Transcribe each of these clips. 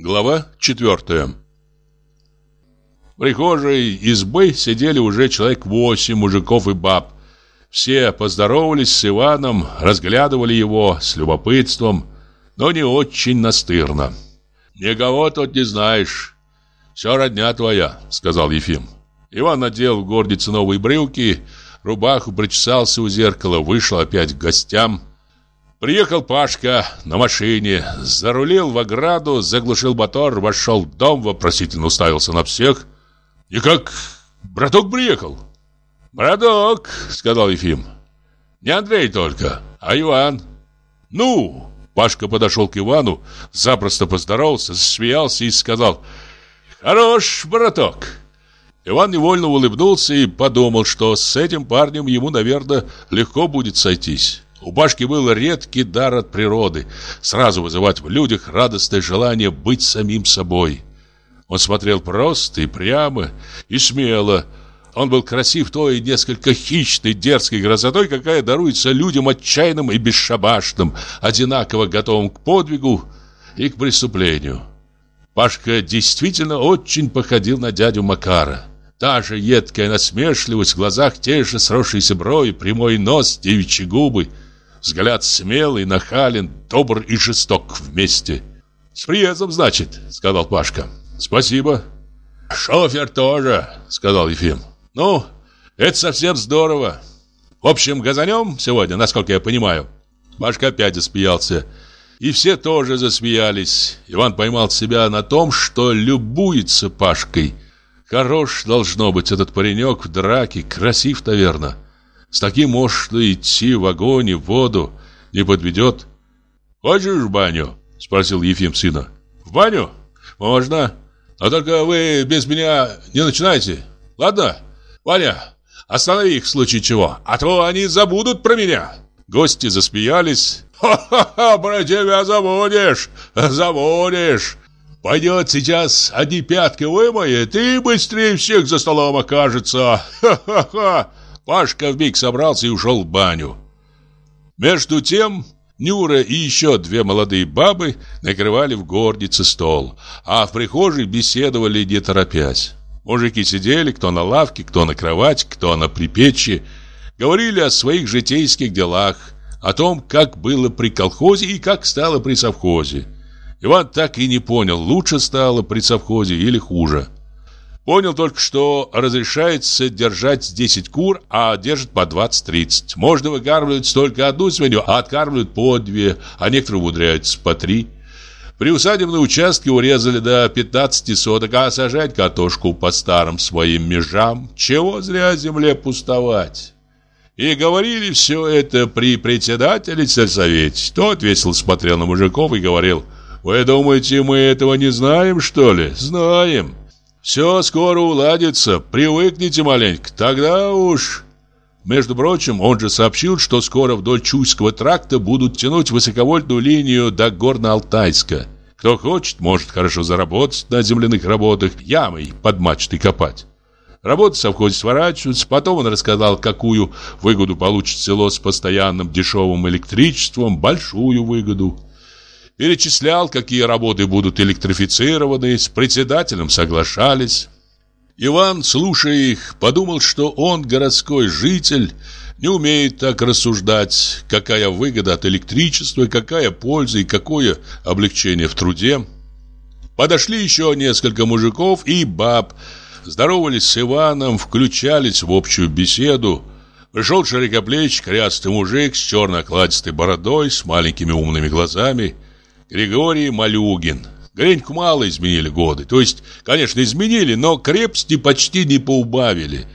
Глава четвертая В прихожей избы сидели уже человек восемь мужиков и баб. Все поздоровались с Иваном, разглядывали его с любопытством, но не очень настырно. «Никого тут не знаешь. Все родня твоя», — сказал Ефим. Иван надел в гордице новые брюки, рубаху, причесался у зеркала, вышел опять к гостям. Приехал Пашка на машине, зарулил в ограду, заглушил мотор, вошел в дом, вопросительно уставился на всех. «И как браток приехал?» «Браток», — сказал Ефим. «Не Андрей только, а Иван». «Ну?» Пашка подошел к Ивану, запросто поздоровался, засмеялся и сказал «Хорош, браток». Иван невольно улыбнулся и подумал, что с этим парнем ему, наверное, легко будет сойтись. У Пашки был редкий дар от природы сразу вызывать в людях радостное желание быть самим собой. Он смотрел просто и прямо, и смело. Он был красив той несколько хищной, дерзкой красотой, какая даруется людям отчаянным и бесшабашным, одинаково готовым к подвигу и к преступлению. Пашка действительно очень походил на дядю Макара. Та же едкая насмешливость в глазах, те же сросшиеся брови, прямой нос, девичьи губы — Взгляд смелый, нахален, добр и жесток вместе. «С приездом, значит», — сказал Пашка. «Спасибо». «Шофер тоже», — сказал Ефим. «Ну, это совсем здорово. В общем, газанем сегодня, насколько я понимаю». Пашка опять засмеялся. И все тоже засмеялись. Иван поймал себя на том, что любуется Пашкой. Хорош должно быть этот паренек в драке, красив, наверное. С таким можно идти в огонь и в воду, не подведет. «Хочешь в баню?» – спросил Ефим сына. «В баню? Можно. Но только вы без меня не начинайте. Ладно? Ваня, останови их в случае чего, а то они забудут про меня». Гости засмеялись. «Ха-ха-ха, про тебя забудешь, забудешь. Пойдет сейчас одни пятки вымоет и быстрее всех за столом окажется. Ха-ха-ха. Пашка вмиг собрался и ушел в баню. Между тем Нюра и еще две молодые бабы накрывали в горнице стол, а в прихожей беседовали не торопясь. Мужики сидели, кто на лавке, кто на кровати, кто на припечи, говорили о своих житейских делах, о том, как было при колхозе и как стало при совхозе. Иван так и не понял, лучше стало при совхозе или хуже. Понял только, что разрешается держать 10 кур, а держат по 20-30. Можно выкармливать только одну свинью, а откармливают по две, а некоторые умудряются по три. При усадебном участке урезали до 15 соток, а сажать картошку по старым своим межам. Чего зря земле пустовать? И говорили все это при председателе сельсовете. Тот весело смотрел на мужиков и говорил, «Вы думаете, мы этого не знаем, что ли? Знаем. Все скоро уладится, привыкните маленько, тогда уж... Между прочим, он же сообщил, что скоро вдоль Чуйского тракта будут тянуть высоковольтную линию до Горно-Алтайска. Кто хочет, может хорошо заработать на земляных работах, ямой под мачтой копать. Работы совхозе сворачиваются, потом он рассказал, какую выгоду получит село с постоянным дешевым электричеством, большую выгоду. Перечислял, какие работы будут электрифицированы, с председателем соглашались. Иван, слушая их, подумал, что он, городской житель, не умеет так рассуждать, какая выгода от электричества, какая польза и какое облегчение в труде. Подошли еще несколько мужиков и баб, здоровались с Иваном, включались в общую беседу. Пришел широкоплеч, крястый мужик с черно-окладистой бородой, с маленькими умными глазами – Григорий Малюгин. Греньку мало изменили годы. То есть, конечно, изменили, но крепости почти не поубавили.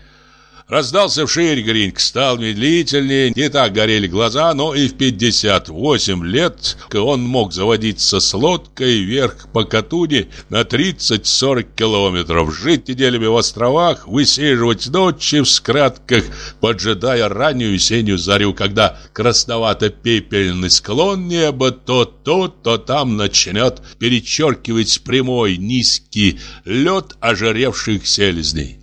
Раздался вширь Гриньк, стал медлительнее, не так горели глаза, но и в 58 лет он мог заводиться с лодкой вверх по Катуне на 30-40 километров, жить неделями в островах, высиживать ночи в скратках, поджидая раннюю весеннюю зарю, когда красновато-пепельный склон неба то тут, то там начнет перечеркивать прямой низкий лед ожиревших селезней.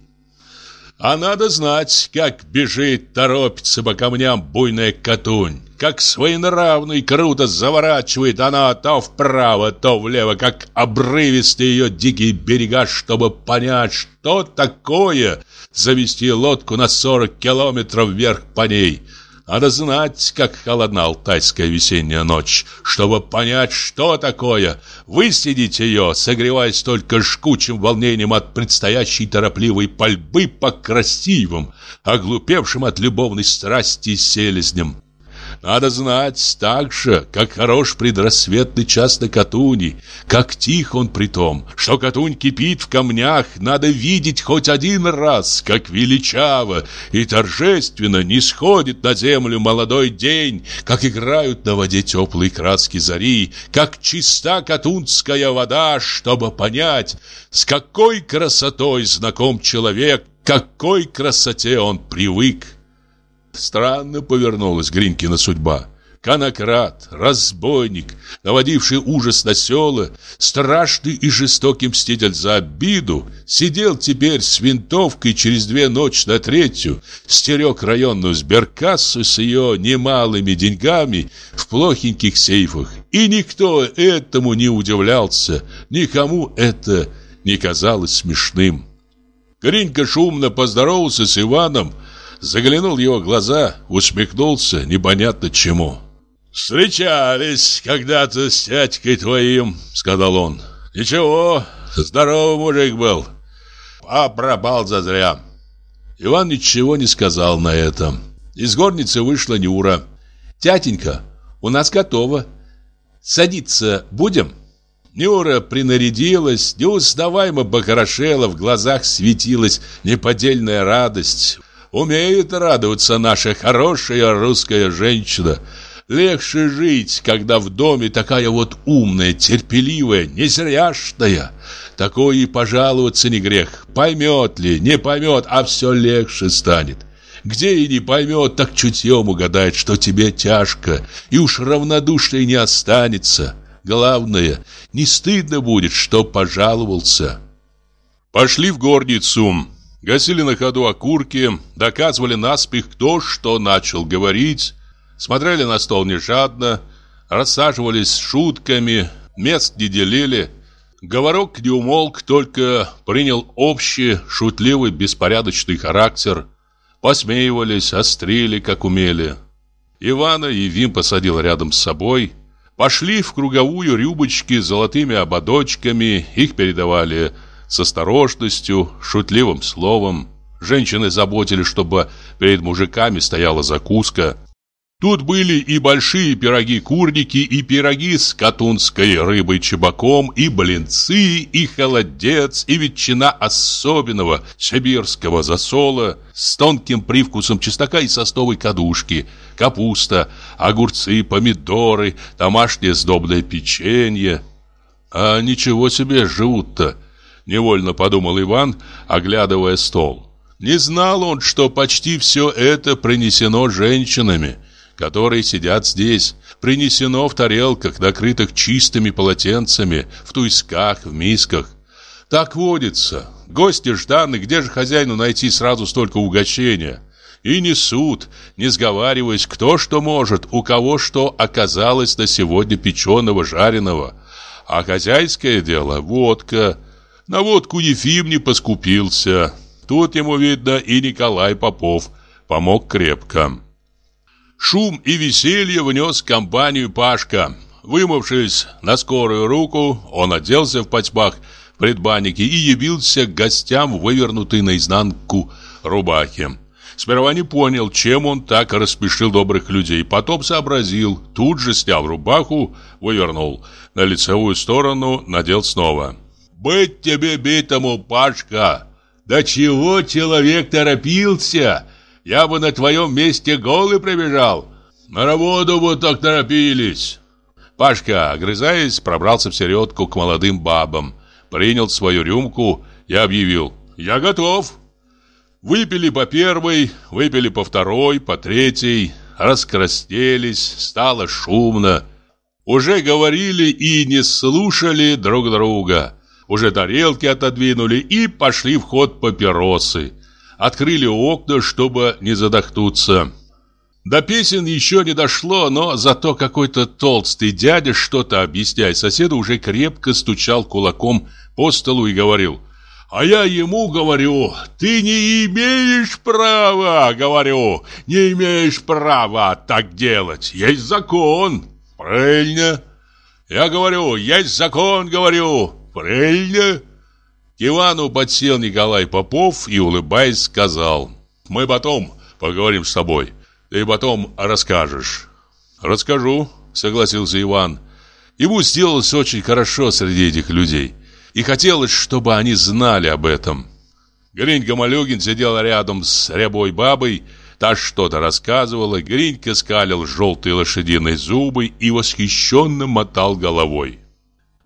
А надо знать, как бежит, торопится по камням буйная катунь, как своенравный, круто заворачивает она то вправо, то влево, как обрывистые ее дикие берега, чтобы понять, что такое завести лодку на 40 километров вверх по ней – надо знать, как холодна алтайская весенняя ночь, чтобы понять, что такое. Высидеть ее, согреваясь только жгучим волнением от предстоящей торопливой пальбы по красивым, оглупевшим от любовной страсти селезням. Надо знать так же, как хорош предрассветный час на Катуни, как тих он при том, что Катунь кипит в камнях, надо видеть хоть один раз, как величаво и торжественно не сходит на землю молодой день, как играют на воде теплые краски зари, как чиста катунская вода, чтобы понять, с какой красотой знаком человек, какой красоте он привык. Странно повернулась Гринькина судьба. Конократ, разбойник, наводивший ужас на села, страшный и жестокий мститель за обиду, сидел теперь с винтовкой через две ночи на третью, стерег районную сберкассу с ее немалыми деньгами в плохеньких сейфах. И никто этому не удивлялся, никому это не казалось смешным. Гринька шумно поздоровался с Иваном, заглянул в его глаза, усмехнулся непонятно чему. «Встречались когда-то с тятькой твоим», — сказал он. «Ничего, здоровый мужик был, а пропал зазря». Иван ничего не сказал на это. Из горницы вышла Нюра. «Тятенька, у нас готово. Садиться будем?» Нюра принарядилась, неузнаваемо похорошела, в глазах светилась неподдельная радость. Умеет радоваться наша хорошая русская женщина. Легче жить, когда в доме такая вот умная, терпеливая, незряшная. Такое и пожаловаться не грех. Поймет ли, не поймет, а все легче станет. Где и не поймет, так чутьем угадает, что тебе тяжко, и уж равнодушной не останется. Главное, не стыдно будет, что пожаловался. Пошли в горницу. Гасили на ходу окурки, доказывали наспех, кто что начал говорить, смотрели на стол нежадно, рассаживались шутками, мест не делили. Говорок не умолк, только принял общий, шутливый, беспорядочный характер. Посмеивались, острили, как умели. Ивана Евим посадил рядом с собой. Пошли в круговую рюбочки с золотыми ободочками, их передавали с осторожностью, шутливым словом. Женщины заботились, чтобы перед мужиками стояла закуска. Тут были и большие пироги-курники, и пироги с катунской рыбой-чебаком, и блинцы, и холодец, и ветчина особенного сибирского засола с тонким привкусом чеснока и состовой кадушки, капуста, огурцы, помидоры, домашнее сдобное печенье. А ничего себе живут-то! Невольно подумал Иван, оглядывая стол. Не знал он, что почти все это принесено женщинами, которые сидят здесь. Принесено в тарелках, накрытых чистыми полотенцами, в туйсках, в мисках. Так водится. Гости жданы, где же хозяину найти сразу столько угощения? И несут, не сговариваясь, кто что может, у кого что оказалось на сегодня печеного, жареного. А хозяйское дело – водка – на водку Ефим не поскупился. Тут ему, видно, и Николай Попов помог крепко. Шум и веселье внес компанию Пашка. Вымывшись на скорую руку, он оделся в потьмах предбаннике и явился к гостям в вывернутой наизнанку рубахе. Сперва не понял, чем он так распешил добрых людей, потом сообразил, тут же снял рубаху, вывернул на лицевую сторону, надел снова. Быть тебе битому, Пашка! Да чего человек торопился? Я бы на твоем месте голый пробежал. На работу бы так торопились. Пашка, огрызаясь, пробрался в середку к молодым бабам, принял свою рюмку и объявил «Я готов». Выпили по первой, выпили по второй, по третьей, раскраснелись, стало шумно. Уже говорили и не слушали друг друга. Уже тарелки отодвинули и пошли в ход папиросы. Открыли окна, чтобы не задохнуться. До песен еще не дошло, но зато какой-то толстый дядя, что-то объясняя соседу, уже крепко стучал кулаком по столу и говорил «А я ему говорю, ты не имеешь права, говорю, не имеешь права так делать, есть закон». «Правильно». «Я говорю, есть закон, говорю». «Правильно». К Ивану подсел Николай Попов и, улыбаясь, сказал «Мы потом поговорим с тобой». Ты потом расскажешь. Расскажу, согласился Иван. Ему сделалось очень хорошо среди этих людей. И хотелось, чтобы они знали об этом. Гринька Малюгин сидел рядом с рябой бабой, та что-то рассказывала, Гринька скалил желтые лошадиные зубы и восхищенно мотал головой.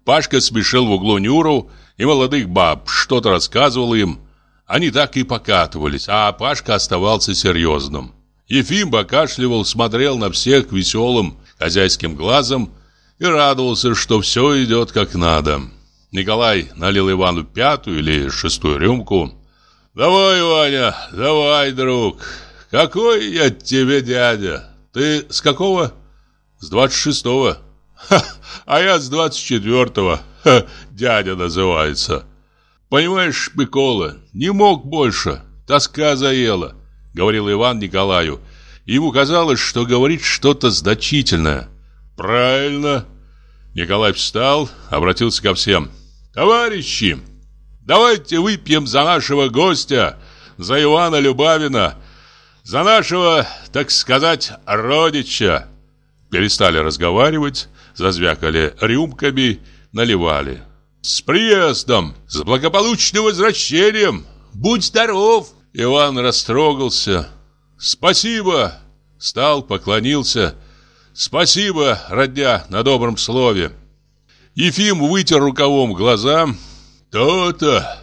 Пашка смешил в углу Нюру и молодых баб, что-то рассказывал им. Они так и покатывались, а Пашка оставался серьезным. Ефим покашливал, смотрел на всех веселым хозяйским глазом и радовался, что все идет как надо. Николай налил Ивану пятую или шестую рюмку. «Давай, Ваня, давай, друг. Какой я тебе дядя? Ты с какого?» «С двадцать шестого». «А я с двадцать четвертого. Дядя называется». «Понимаешь, Микола, не мог больше. Тоска заела говорил Иван Николаю. Ему казалось, что говорит что-то значительное. «Правильно!» Николай встал, обратился ко всем. «Товарищи, давайте выпьем за нашего гостя, за Ивана Любавина, за нашего, так сказать, родича!» Перестали разговаривать, зазвякали рюмками, наливали. «С приездом! С благополучным возвращением! Будь здоров!» Иван растрогался. «Спасибо!» Стал, поклонился. «Спасибо, родня, на добром слове!» Ефим вытер рукавом глаза. «То-то!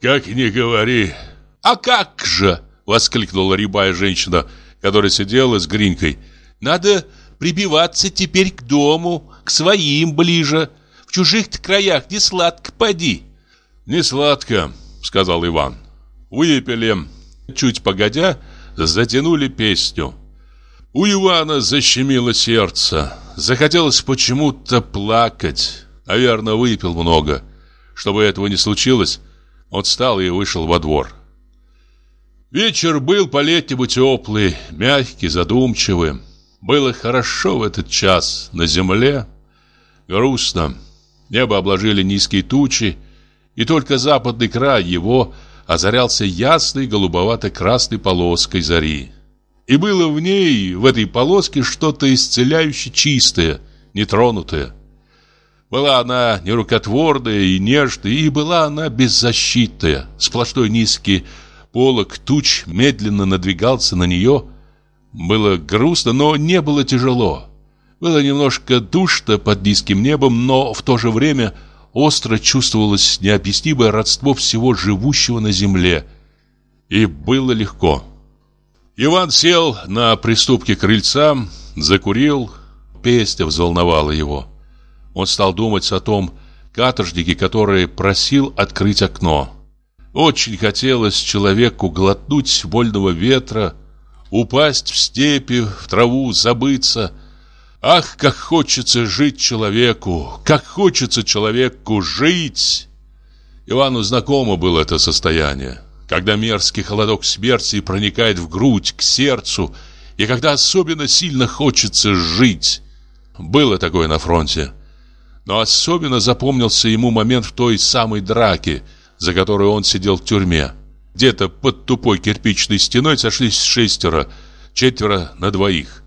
Как не говори!» «А как же!» — воскликнула рябая женщина, которая сидела с Гринькой. «Надо прибиваться теперь к дому, к своим ближе. В чужих-то краях не сладко поди». «Не сладко», — сказал Иван. Выпили. Чуть погодя, затянули песню. У Ивана защемило сердце. Захотелось почему-то плакать. Наверное, выпил много. Чтобы этого не случилось, он встал и вышел во двор. Вечер был по-летнему теплый, мягкий, задумчивый. Было хорошо в этот час на земле. Грустно. Небо обложили низкие тучи, и только западный край его – озарялся ясной голубовато-красной полоской зари. И было в ней, в этой полоске, что-то исцеляюще чистое, нетронутое. Была она нерукотворная и нежная, и была она беззащитная. Сплошной низкий полог туч медленно надвигался на нее. Было грустно, но не было тяжело. Было немножко душно под низким небом, но в то же время – остро чувствовалось необъяснимое родство всего живущего на земле. И было легко. Иван сел на приступке крыльца, закурил, песня взволновала его. Он стал думать о том каторжнике, который просил открыть окно. Очень хотелось человеку глотнуть вольного ветра, упасть в степи, в траву, забыться – Ах, как хочется жить человеку, как хочется человеку жить. Ивану знакомо было это состояние, когда мерзкий холодок смерти проникает в грудь, к сердцу, и когда особенно сильно хочется жить. Было такое на фронте. Но особенно запомнился ему момент в той самой драке, за которую он сидел в тюрьме. Где-то под тупой кирпичной стеной сошлись шестеро, четверо на двоих.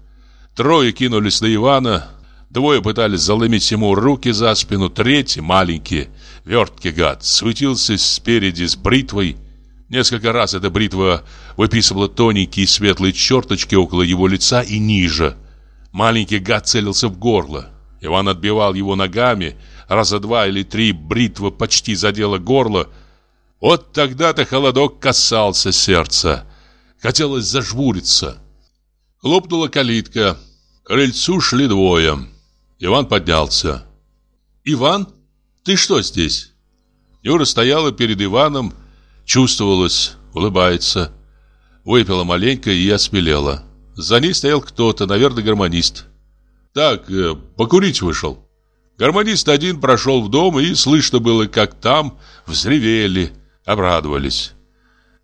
Трое кинулись на Ивана, двое пытались заломить ему руки за спину, третий, маленький, верткий гад, светился спереди с бритвой. Несколько раз эта бритва выписывала тоненькие светлые черточки около его лица и ниже. Маленький гад целился в горло. Иван отбивал его ногами, раза два или три бритва почти задела горло. Вот тогда-то холодок касался сердца. Хотелось зажмуриться. Хлопнула калитка. К крыльцу шли двое. Иван поднялся. «Иван, ты что здесь?» Юра стояла перед Иваном, чувствовалась, улыбается. Выпила маленько и осмелела. За ней стоял кто-то, наверное, гармонист. Так, э, покурить вышел. Гармонист один прошел в дом, и слышно было, как там взревели, обрадовались.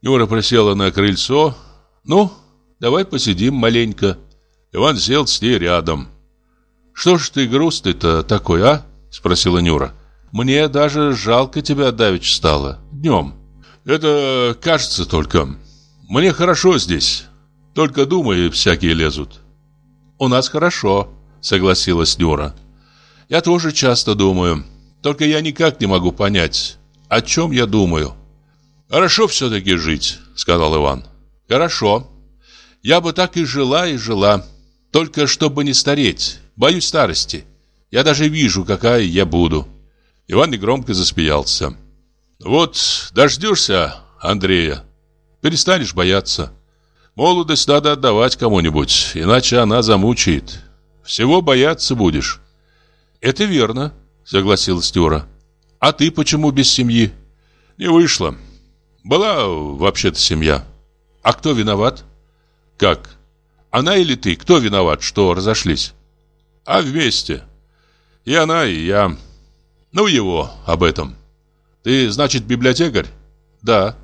Нюра присела на крыльцо. «Ну, давай посидим маленько». Иван сел с ней рядом. «Что ж ты грустный-то такой, а?» Спросила Нюра. «Мне даже жалко тебя давеча стало. Днем». «Это кажется только. Мне хорошо здесь. Только думы всякие лезут». «У нас хорошо», согласилась Нюра. «Я тоже часто думаю. Только я никак не могу понять, о чем я думаю». «Хорошо все-таки жить», — сказал Иван. «Хорошо. Я бы так и жила, и жила. Только чтобы не стареть. Боюсь старости. Я даже вижу, какая я буду». Иван негромко засмеялся. «Вот дождешься Андрея, перестанешь бояться. Молодость надо отдавать кому-нибудь, иначе она замучает. Всего бояться будешь». «Это верно», — согласилась Тюра. «А ты почему без семьи?» «Не вышло. Была вообще-то семья. А кто виноват?» «Как? Она или ты? Кто виноват, что разошлись?» «А вместе. И она, и я. Ну его об этом. Ты, значит, библиотекарь?» «Да».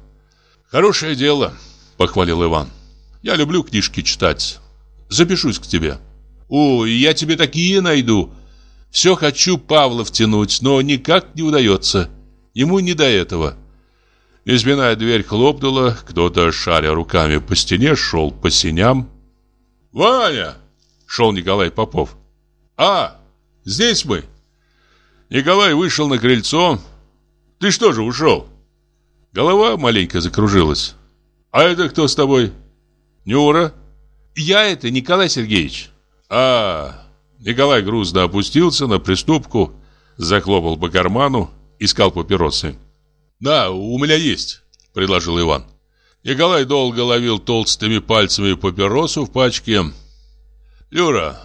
«Хорошее дело», — похвалил Иван. «Я люблю книжки читать. Запишусь к тебе». Ой, я тебе такие найду. Все хочу Павла втянуть, но никак не удается. Ему не до этого. Избиная дверь хлопнула, кто-то, шаря руками по стене, шел по синям. «Ваня!» — шел Николай Попов. «А, здесь мы!» Николай вышел на крыльцо. «Ты что же ушел?» Голова маленько закружилась. «А это кто с тобой?» «Нюра». «Я это Николай Сергеевич». А, Николай грузно опустился на приступку, захлопал по карману, искал папиросы. «Да, у меня есть», — предложил Иван. Николай долго ловил толстыми пальцами папиросу в пачке. «Юра,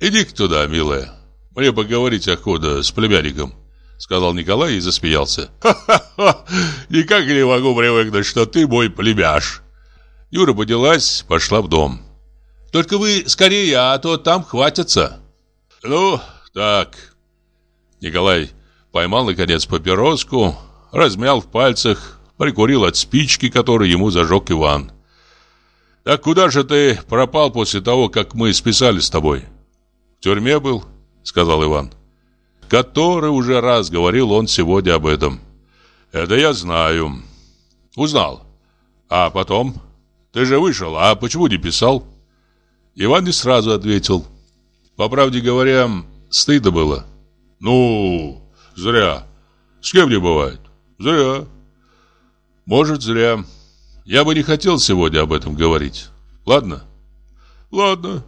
иди-ка туда, милая. Мне поговорить охота с племянником», — сказал Николай и засмеялся. «Ха-ха-ха! Никак не могу привыкнуть, что ты мой племяш». Юра поделась, пошла в дом. Только вы скорее, а то там хватятся. Ну, так. Николай поймал наконец папироску, размял в пальцах, прикурил от спички, которую ему зажег Иван. Так куда же ты пропал после того, как мы списали с тобой? В тюрьме был, сказал Иван. Который уже раз говорил он сегодня об этом. Это я знаю. Узнал. А потом? Ты же вышел, а почему не писал? Иван не сразу ответил. По правде говоря, стыдно было. Ну, зря. С кем не бывает. Зря. Может, зря. Я бы не хотел сегодня об этом говорить. Ладно? Ладно.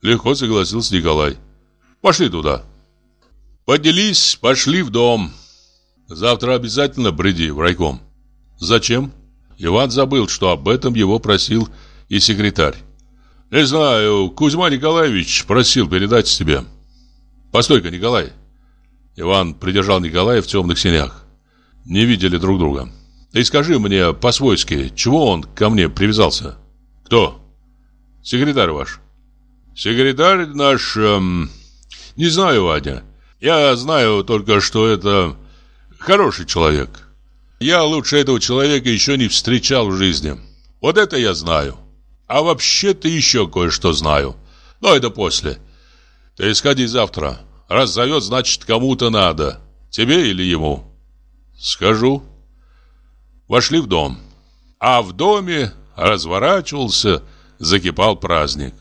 Легко согласился Николай. Пошли туда. Поднялись, пошли в дом. Завтра обязательно приди в райком. Зачем? Иван забыл, что об этом его просил и секретарь. Не знаю, Кузьма Николаевич просил передать тебе. Постой-ка, Николай. Иван придержал Николая в темных синях. Не видели друг друга. Ты скажи мне по-свойски, чего он ко мне привязался? Кто? Секретарь ваш. Секретарь наш... Эм, не знаю, Ваня. Я знаю только, что это хороший человек. Я лучше этого человека еще не встречал в жизни. Вот это я знаю. А вообще-то еще кое-что знаю. Но это после. Ты сходи завтра. Раз зовет, значит, кому-то надо. Тебе или ему? Скажу. Вошли в дом. А в доме разворачивался, закипал праздник.